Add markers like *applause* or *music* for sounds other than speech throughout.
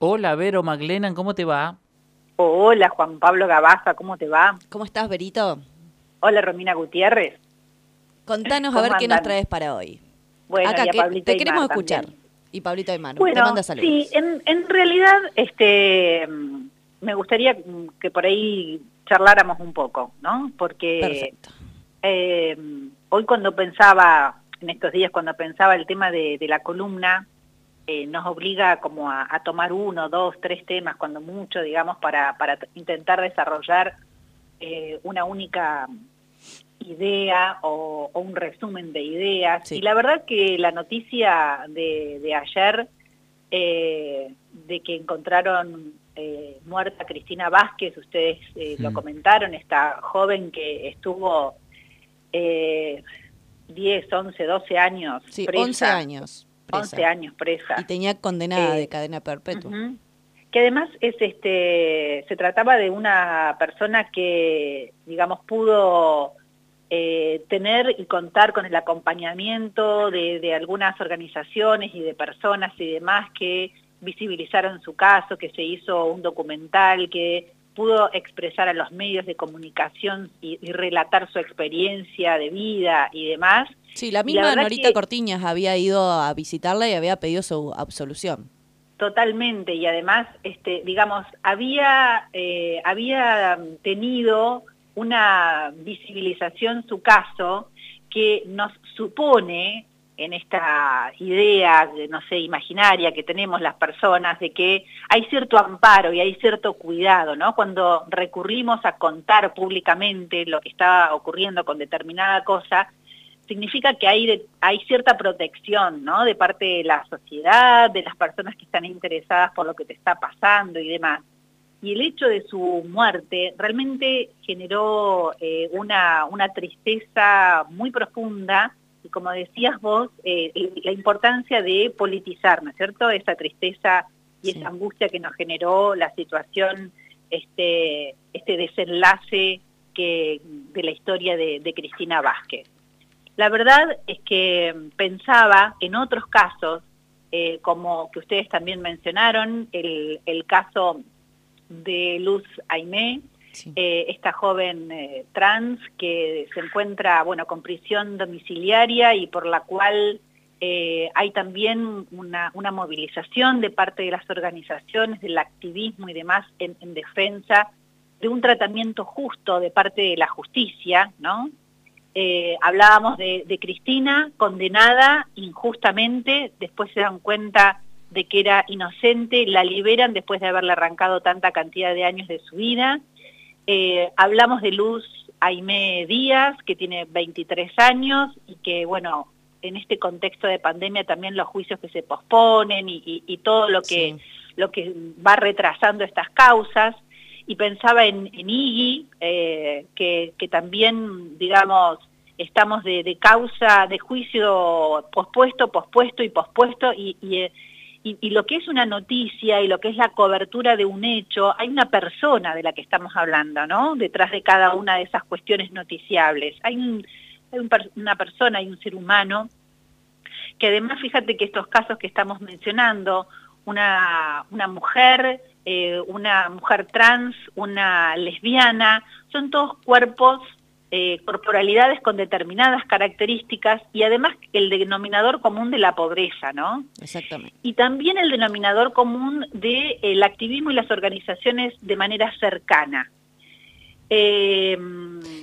Hola, Vero Maglenan, ¿cómo te va? Hola, Juan Pablo Gabaza, ¿cómo te va? ¿Cómo estás, Berito? Hola, Romina Gutiérrez. Contanos a ver qué nos traes para hoy. Bueno, Acá, y a que Pablito te Aymar queremos escuchar. también. Y Pablito Aymar, te Bueno, manda saludos. sí, en, en realidad este, me gustaría que por ahí charláramos un poco, ¿no? Porque Perfecto. eh, hoy cuando pensaba, en estos días cuando pensaba el tema de, de la columna, eh, nos obliga como a, a tomar uno, dos, tres temas, cuando mucho, digamos, para, para intentar desarrollar eh, una única idea o, o un resumen de ideas. Sí. Y la verdad que la noticia de, de ayer, eh, de que encontraron eh, muerta Cristina Vázquez, ustedes eh, lo Mm. comentaron, esta joven que estuvo eh, 10, 11, 12 años Sí, presa. 11 años. Presa. 11 años presa. Y tenía condenada Eh, de cadena perpetua. Que además es este se trataba de una persona que, digamos, pudo eh, tener y contar con el acompañamiento de, de algunas organizaciones y de personas y demás que visibilizaron su caso, que se hizo un documental, que pudo expresar a los medios de comunicación y, y relatar su experiencia de vida y demás. Sí, la la misma verdad Norita que- Cortiñas había ido a visitarla y había pedido su absolución. Totalmente, y además, este, digamos, había, eh, había tenido una visibilización su caso que nos supone en esta idea, de, no sé, imaginaria que tenemos las personas de que hay cierto amparo y hay cierto cuidado, ¿no? Cuando recurrimos a contar públicamente lo que está ocurriendo con determinada cosa, significa que hay, hay cierta protección, ¿no? De parte de la sociedad, de las personas que están interesadas por lo que te está pasando y demás. Y el hecho de su muerte realmente generó eh, una, una tristeza muy profunda y como decías vos, eh, la importancia de politizar, ¿no es cierto? Esa tristeza y Sí. esa angustia que nos generó la situación, este, este desenlace que, de la historia de, de Cristina Vázquez. La verdad es que pensaba en otros casos, eh, como que ustedes también mencionaron, el, el caso de Luz Aimé, Eh, esta joven eh, trans que se encuentra, bueno, con prisión domiciliaria y por la cual eh, hay también una, una movilización de parte de las organizaciones, del activismo y demás en, en defensa de un tratamiento justo de parte de la justicia, ¿no? Eh, hablábamos de, de Cristina, condenada injustamente, después se dan cuenta de que era inocente, la liberan después de haberle arrancado tanta cantidad de años de su vida. Eh, hablamos de Luz Aimé Díaz, que tiene 23 años y que, bueno, en este contexto de pandemia también los juicios que se posponen y, y- y todo lo que, Sí. lo que va retrasando estas causas. Y pensaba en, en Iggy, eh, que, que también, digamos, estamos de, de causa, de juicio pospuesto, pospuesto y pospuesto, y, y, eh, y- lo que es una noticia y lo que es la cobertura de un hecho, hay una persona de la que estamos hablando, ¿no? Detrás de cada una de esas cuestiones noticiables. Hay, una persona, hay un ser humano, que además fíjate que estos casos que estamos mencionando, una, una mujer, eh, una mujer trans, una lesbiana, son todos cuerpos, eh, corporalidades con determinadas características y además el denominador común de la pobreza, ¿no? Exactamente. y también el denominador común del activismo y las organizaciones de manera cercana. Eh,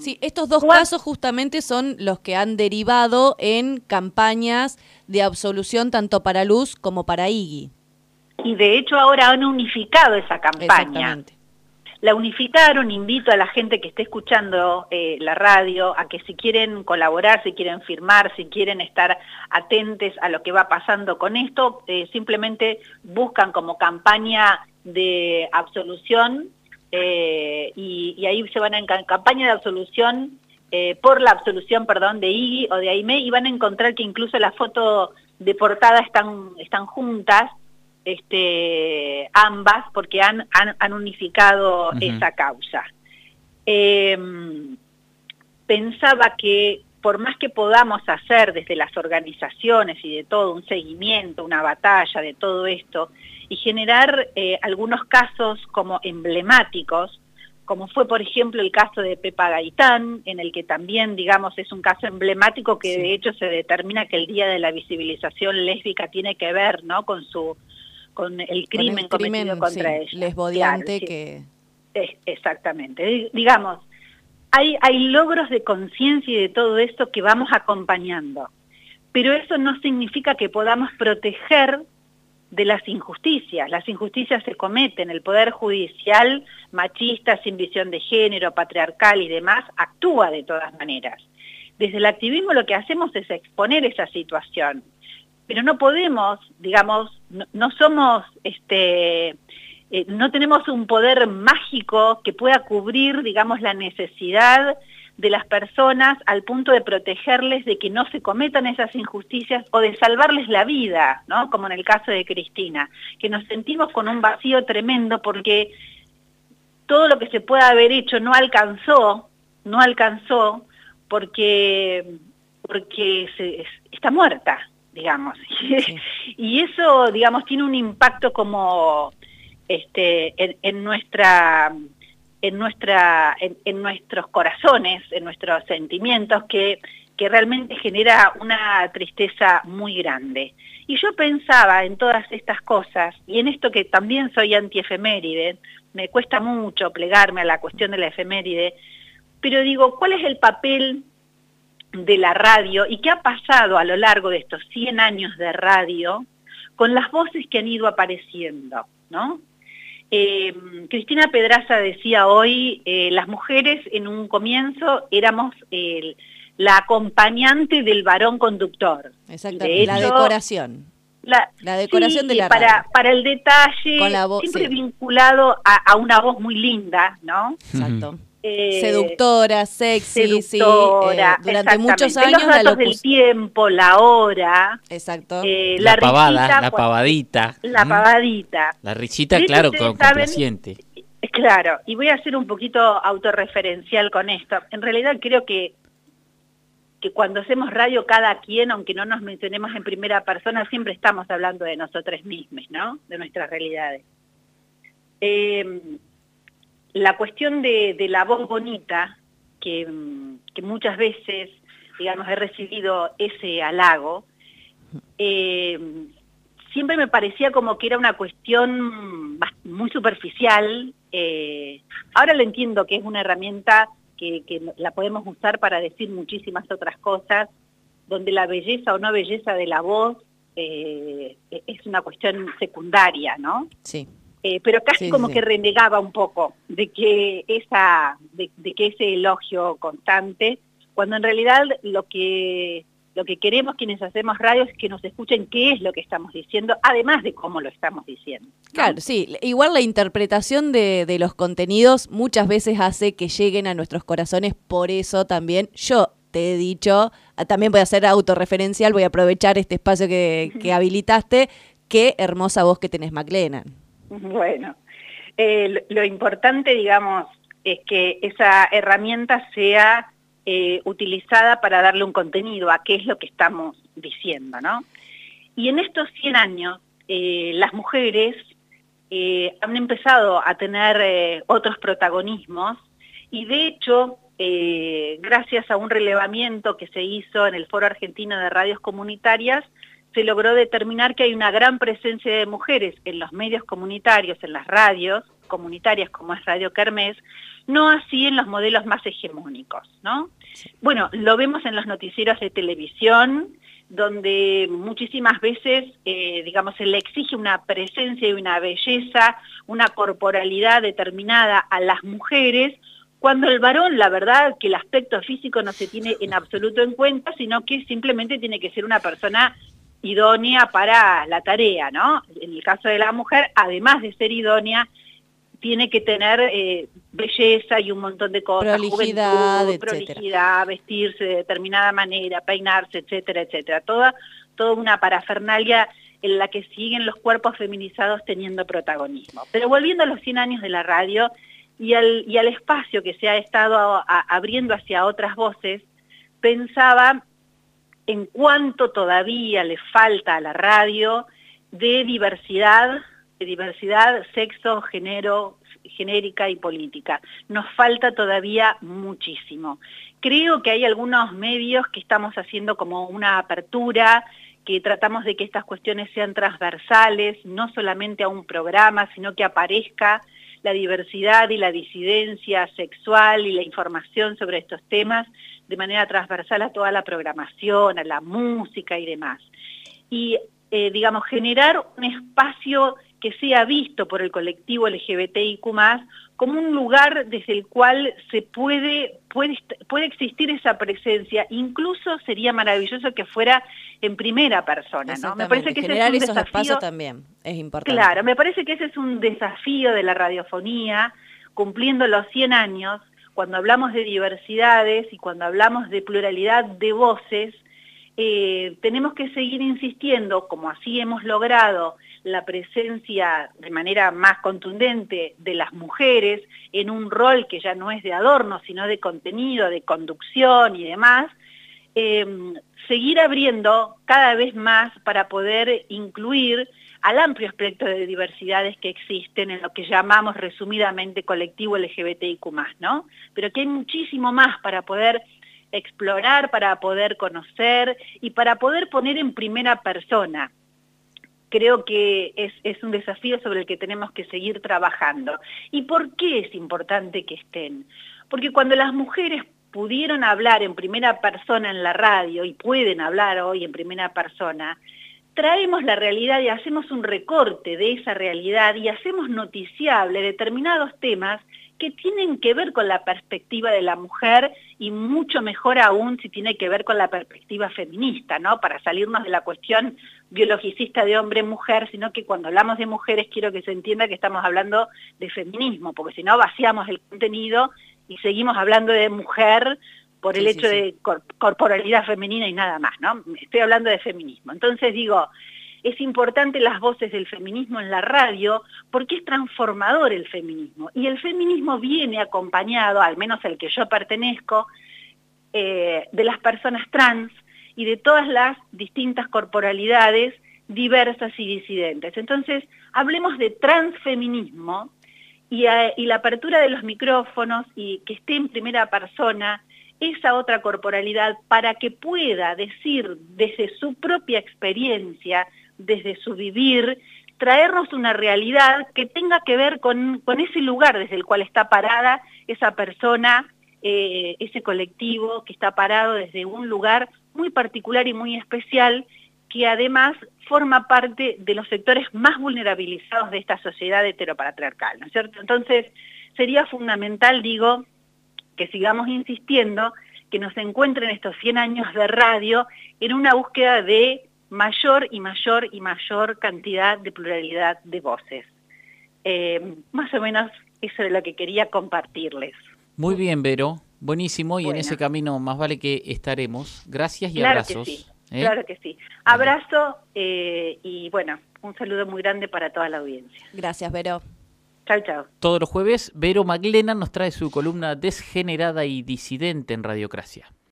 Sí, estos dos ¿Cuál- casos justamente son los que han derivado en campañas de absolución tanto para Luz como para Iggy. y de hecho ahora han unificado esa campaña. Exactamente. La unificaron, invito a la gente que esté escuchando eh, la radio a que si quieren colaborar, si quieren firmar, si quieren estar atentes a lo que va pasando con esto, eh, simplemente buscan como campaña de absolución eh, y, ahí se van a campaña de absolución por la absolución, perdón, de Iggy o de Aimé y van a encontrar que incluso la foto de portada están, están juntas este, ambas porque han, han, han unificado esa causa. Eh, pensaba que por más que podamos hacer desde las organizaciones y de todo un seguimiento, una batalla de todo esto, y generar eh, algunos casos como emblemáticos, como fue por ejemplo el caso de Pepa Gaitán, en el que también, digamos, es un caso emblemático que de hecho se determina que el Día de la Visibilización Lésbica tiene que ver, ¿no?, con su con el crimen, cometido contra ella. Lesbodiante que... exactamente. Digamos, hay, hay logros de conciencia y de todo esto que vamos acompañando, pero eso no significa que podamos proteger de las injusticias. Las injusticias se cometen, el Poder Judicial, machista, sin visión de género, patriarcal y demás, actúa de todas maneras. Desde el activismo lo que hacemos es exponer esa situación, pero no podemos, digamos, no, somos, este, eh, no tenemos un poder mágico que pueda cubrir, digamos, la necesidad de las personas al punto de protegerles de que no se cometan esas injusticias o de salvarles la vida, ¿no? Como en el caso de Cristina, que nos sentimos con un vacío tremendo porque todo lo que se pueda haber hecho no alcanzó, no alcanzó porque, porque está muerta, digamos. *laughs* y eso, digamos, tiene un impacto como este, en, nuestra en nuestra en, nuestros corazones, en nuestros sentimientos que, que realmente genera una tristeza muy grande. Y yo pensaba en todas estas cosas, y en esto que también soy antiefeméride, me cuesta mucho plegarme a la cuestión de la efeméride, pero digo, ¿cuál es el papel de la radio y qué ha pasado a lo largo de estos 100 años de radio con las voces que han ido apareciendo, ¿no? Eh, Cristina Pedraza decía hoy, eh, las mujeres en un comienzo éramos la acompañante del varón conductor. Exactamente, la decoración. La, decoración de la para, para el detalle, siempre vinculado a, a, una voz muy linda, ¿no? Exacto. Eh, seductora, sexy, sí. Eh, durante muchos años los datos del tiempo, la hora. Exacto. Eh, la, pavada, la pavadita. La pavadita. La risita, claro, con, complaciente. Claro, y voy a ser un poquito autorreferencial con esto. En realidad creo que que cuando hacemos radio cada quien, aunque no nos mencionemos en primera persona, siempre estamos hablando de nosotros mismos, ¿no? De nuestras realidades. Eh, la cuestión de, la voz bonita, que, muchas veces, digamos, he recibido ese halago, eh, siempre me parecía como que era una cuestión muy superficial. Eh, ahora lo entiendo que es una herramienta que, la podemos usar para decir muchísimas otras cosas, donde la belleza o no belleza de la voz eh, es una cuestión secundaria, ¿no? Sí. Eh, pero casi como que renegaba un poco de que, esa, de, que ese elogio constante, cuando en realidad lo que, lo que queremos quienes hacemos radio es que nos escuchen qué es lo que estamos diciendo, además de cómo lo estamos diciendo. Claro, sí, igual la interpretación de, de los contenidos muchas veces hace que lleguen a nuestros corazones, por eso también yo te he dicho, ah, también voy a ser autorreferencial, voy a aprovechar este espacio que, que habilitaste, qué hermosa voz que tenés, McLennan. *laughs* Bueno, eh, lo importante, digamos, es que esa herramienta sea eh, utilizada para darle un contenido a qué es lo que estamos diciendo, ¿no? Y en estos 100 años, eh, las mujeres han empezado a tener otros protagonismos y de hecho, gracias a un relevamiento que se hizo en el Foro Argentino de Radios Comunitarias, se logró determinar que hay una gran presencia de mujeres en los medios comunitarios, en las radios comunitarias como es Radio Kermés, no así en los modelos más hegemónicos, ¿no? Bueno, lo vemos en los noticieros de televisión, donde muchísimas veces, eh, digamos, se le exige una presencia y una belleza, una corporalidad determinada a las mujeres, cuando el varón, la verdad, que el aspecto físico no se tiene en absoluto en cuenta, sino que simplemente tiene que ser una persona idónea para la tarea, ¿no? En el caso de la mujer, además de ser idónea, tiene que tener eh, belleza y un montón de cosas, prolijidad, prolijidad, vestirse de determinada manera, peinarse, etcétera, etcétera. Toda, toda una parafernalia en la que siguen los cuerpos feminizados teniendo protagonismo. Pero volviendo a los 100 años de la radio y al, y al espacio que se ha estado abriendo hacia otras voces, pensaba en cuánto todavía le falta a la radio de diversidad, de diversidad, sexo, género, genérica y política. Nos falta todavía muchísimo. Creo que hay algunos medios que estamos haciendo como una apertura, que tratamos de que estas cuestiones sean transversales, no solamente a un programa, sino que aparezca la diversidad y la disidencia sexual y la información sobre estos temas de manera transversal a toda la programación, a la música y demás. Y, eh, digamos, generar un espacio que sea visto por el colectivo LGBTIQ+, como un lugar desde el cual se puede, puede, puede existir esa presencia. Incluso sería maravilloso que fuera en primera persona, ¿no? Me parece que Generar ese es un esos espacios también es importante. Claro, me parece que ese es un desafío de la radiofonía, cumpliendo los 100 años, cuando hablamos de diversidades y cuando hablamos de pluralidad de voces, eh, tenemos que seguir insistiendo, como así hemos logrado la presencia de manera más contundente de las mujeres en un rol que ya no es de adorno, sino de contenido, de conducción y demás, eh, seguir abriendo cada vez más para poder incluir al amplio espectro de diversidades que existen en lo que llamamos resumidamente colectivo LGBTIQ+, ¿no? Pero que hay muchísimo más para poder explorar, para poder conocer y para poder poner en primera persona. Creo que es, un desafío sobre el que tenemos que seguir trabajando. ¿Y por qué es importante que estén? Porque cuando las mujeres pudieron hablar en primera persona en la radio y pueden hablar hoy en primera persona, traemos la realidad y hacemos un recorte de esa realidad y hacemos noticiable determinados temas que tienen que ver con la perspectiva de la mujer y mucho mejor aún si tiene que ver con la perspectiva feminista, ¿no? Para salirnos de la cuestión biologicista de hombre-mujer, sino que cuando hablamos de mujeres quiero que se entienda que estamos hablando de feminismo, porque si no vaciamos el contenido y seguimos hablando de mujer por el hecho de corporalidad femenina y nada más, ¿no? Estoy hablando de feminismo. Entonces digo, es importante las voces del feminismo en la radio porque es transformador el feminismo. Y el feminismo viene acompañado, al menos el que yo pertenezco, eh, de las personas trans y de todas las distintas corporalidades diversas y disidentes. Entonces, hablemos de transfeminismo y la apertura de los micrófonos y que esté en primera persona esa otra corporalidad para que pueda decir desde su propia experiencia, desde su vivir, traernos una realidad que tenga que ver con, ese lugar desde el cual está parada esa persona, eh, ese colectivo que está parado desde un lugar muy particular y muy especial que además forma parte de los sectores más vulnerabilizados de esta sociedad heteropatriarcal, ¿no es cierto? Entonces, sería fundamental, digo, que sigamos insistiendo, que nos encuentren estos 100 años de radio en una búsqueda de mayor y mayor y mayor cantidad de pluralidad de voces. Eh, más o menos eso es lo que quería compartirles. Muy bien, Vero. Buenísimo, y en ese camino más vale que estaremos. Gracias y abrazos. Que sí, ¿eh? Claro que sí. Abrazo eh, y bueno, un saludo muy grande para toda la audiencia. Gracias, Vero. Todos los jueves, Vero Maglena nos trae su columna Desgenerada y Disidente en Radiocracia.